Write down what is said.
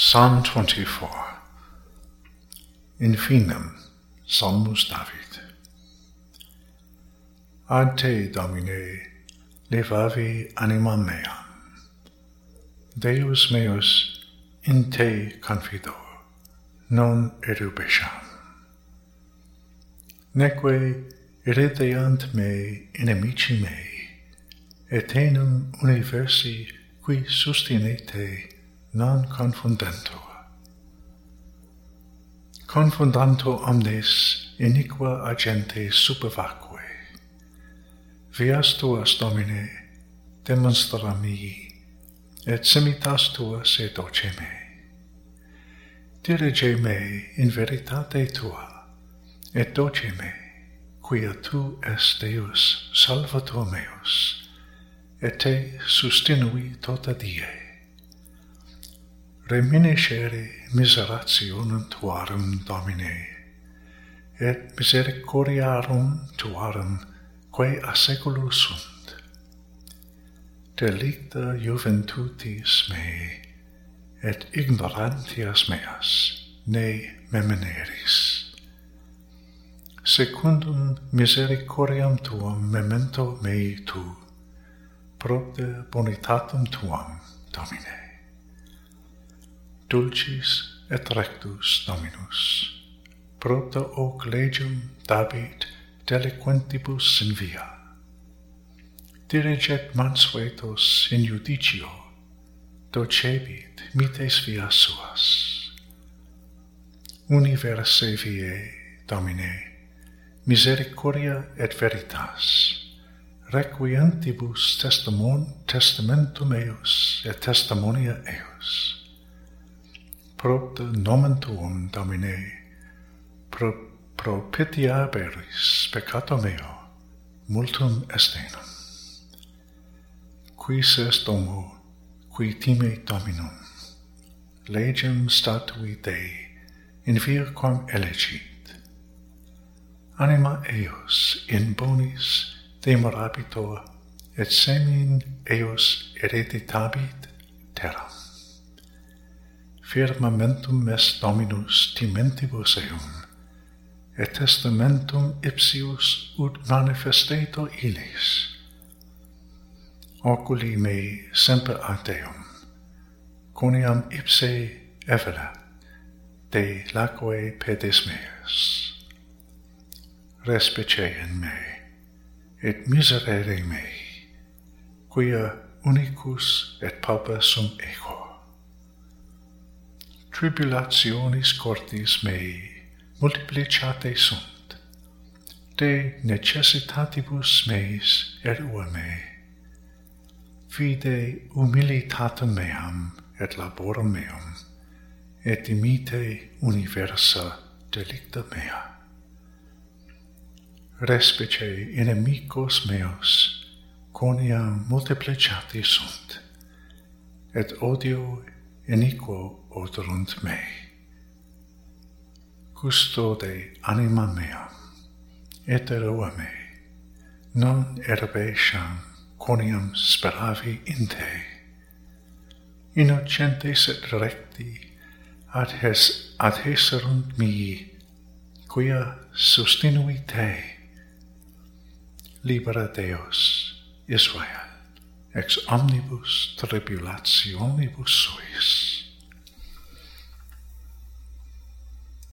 Psalm 24 In finem, Salmus David Ad te, Domine, levavi anima meam. Deus meus in te confido, non erubesham. Neque irideant me inimici mei, et enum universi qui sustinete non confundentur. Confundanto omnes iniqua agente supervacue. Vias tuas, Domine, demonstra mi, et semitas tuas seduce me. Dirige me in veritate tua, et doce me, quia tu est Deus salvator meus, et te sustinui tota die reminiscere miserationem tuarum Domine, et misericordiarum tuarum, quae a seculo sunt. Delicta juventutis mei, et ignorantias meas, ne memeneris. Secundum misericordiam tuam memento mei tu, propter bonitatum tuam, Domine dulcis et rectus Dominus. Propter hoc legium dabit deliquentibus in via. Diriget mansuetos in judicio, docebit mites via suas. Universe vie, Domine, misericordia et veritas, requientibus testimon testamentum eus et testimonia eus prot nomen tuum Domine pro propitia beris peccato meo multum est enum quis est domo qui time Dominum? Legem statui Dei in vir quam elegit. Anima eius in bonis demorabitur, et semin eius hereditabit terram firmamentum est dominus timentibus eum, et testamentum ipsius ut manifesteto ilis. Oculi mei semper ateum, coniam ipse evera, de lacoe pedes meas. Respice in me, et miserere mei, quia unicus et pauper sum ego tribulationis cortis mei multiplicate sunt. De necessitatibus meis erua me. Fide humilitatem meam et laborum meum, et imite universa delicta mea. Respice inimicos meos, conia multiplicati sunt, et odio iniquo odorunt mei. Custode anima mea, et eroa mei, non erbe sham coniam speravi in te. Innocentes et recti adhes adheserunt mihi, quia sustinui te. Libera Deus, Israel ex omnibus tribulationibus suis.